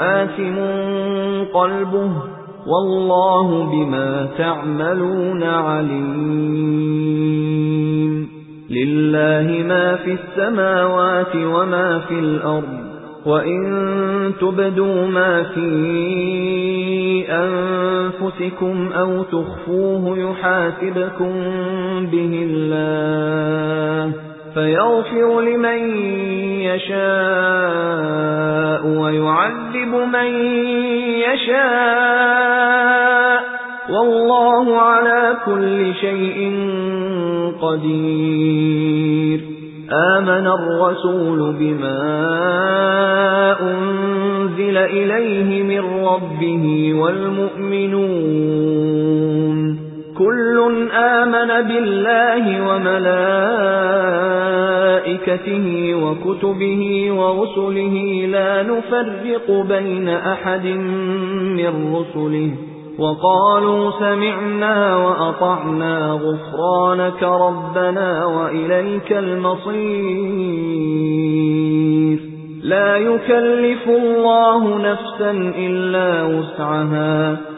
آثِمٌ قَلْبُهُ وَاللَّهُ بِمَا تَعْمَلُونَ عَلِيمٌ. لِلَّهِ مَا فِي السَّمَاوَاتِ وَمَا فِي الْأَرْضِ وَإِن تُبْدُوا مَا فِي أَنفُسِكُمْ أَوْ تُخْفُوهُ يُحَاسِبْكُم بِهِ اللَّهُ فَيَغْفِرُ لِمَن يَشَاءُ. وَيُعَذِّبُ مَن يَشَاءُ وَاللَّهُ عَلَى كُلِّ شَيْءٍ قَدِيرٌ. آمَنَ الرَّسُولُ بِمَا أُنزِلَ إِلَيْهِ مِن رَّبِّهِ وَالْمُؤْمِنُونَ. كُلٌّ آمَنَ بِاللَّهِ وَمَلَائِكَتِهِ وَكُتُبِهِ وَرُسُلِهِ لَا نُفَرِّقُ بَيْنَ أَحَدٍ مِّن رُّسُلِهِ وَقَالُوا سَمِعْنَا وَأَطَعْنَا غُفْرَانَكَ رَبَّنَا وَإِلَيْكَ الْمَصِيرُ لَا يُكَلِّفُ اللَّهُ نَفْسًا إِلَّا وُسْعَهَا